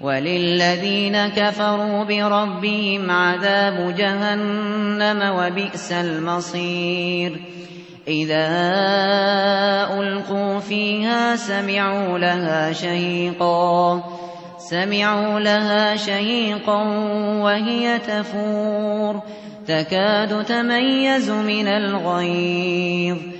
وللذين كفروا بربهم عذاب جهنم وبئس المصير. إذا ألقوا فيها سمعوا لها شهيقا. سمعوا لها شهيقا وهي تفور. تكاد تميز من الغيظ.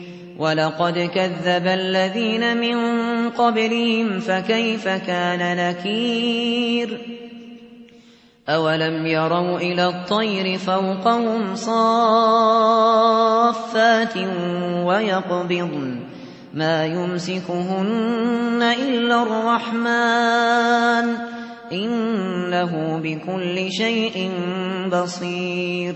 ولقد كذب الذين من قبلهم فكيف كان نكير أولم يروا إلى الطير فوقهم صافات ويقبضن ما يمسكهن إلا الرحمن إنه بكل شيء بصير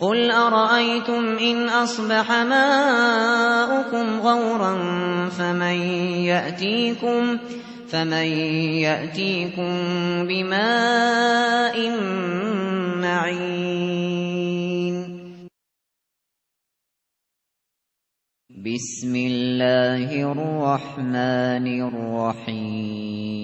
قل أرأيتم إن أصبح ماؤكم غورا فمن يأتيكم فمن يأتيكم بماء معين بسم الله الرحمن الرحيم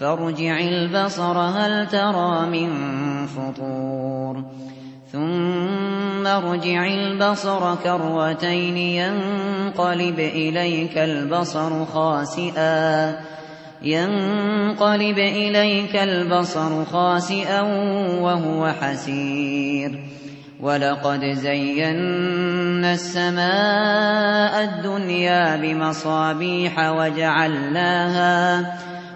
فارجع البصر هل ترى من فطور. ثم ارجع البصر كروتين ينقلب إليك البصر خاسئا. ينقلب إليك البصر خاسئا وهو حسير. ولقد زينا السماء الدنيا بمصابيح وجعلناها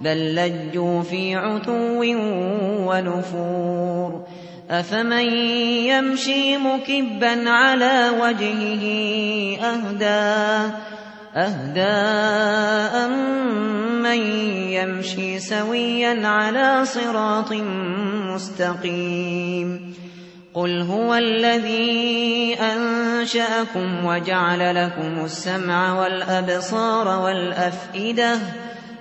بل لجوا في عتو ونفور. أفمن يمشي مكبا على وجهه أهدى أهدى أمن يمشي سويا على صراط مستقيم. قل هو الذي أنشأكم وجعل لكم السمع والأبصار والأفئدة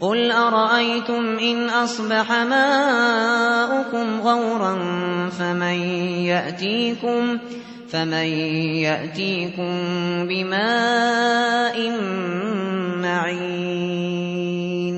قل أرأيتم إن أصبح ماؤكم غورا فمن يأتيكم فمن يأتيكم بماء معين